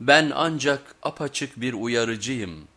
Ben ancak apaçık bir uyarıcıyım.